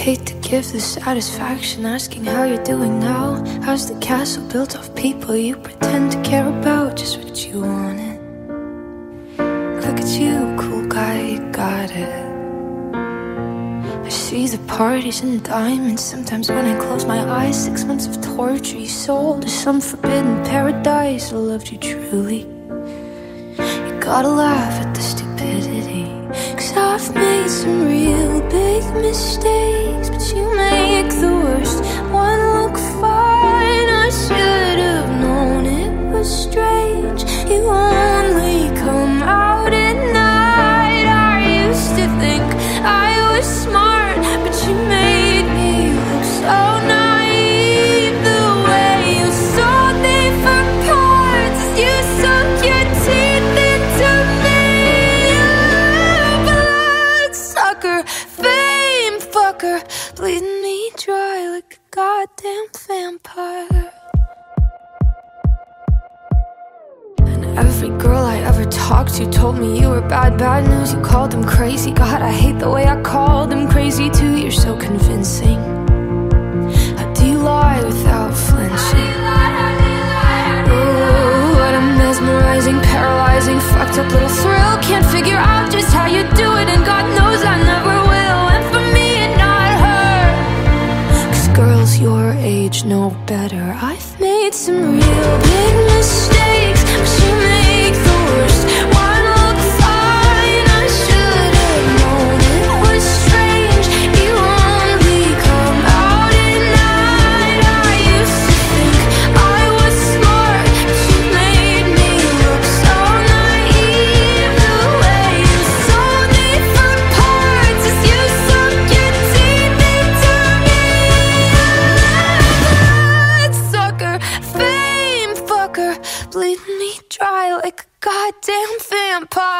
hate to give the satisfaction asking how you're doing now. How's the castle built of people you pretend to care about? Just what you wanted. Look at you, cool guy, you got it. I see the parties and the diamonds. Sometimes when I close my eyes, six months of torture you sold to some forbidden paradise. I loved you truly. You gotta laugh at the stupidity. Cause I've made some real mistakes, but you make goddamn vampire. And every girl I ever talked to told me you were bad, bad news. You called them crazy. God, I hate the way I called them crazy too. Better. I've made some real big mistakes. like a goddamn vampire.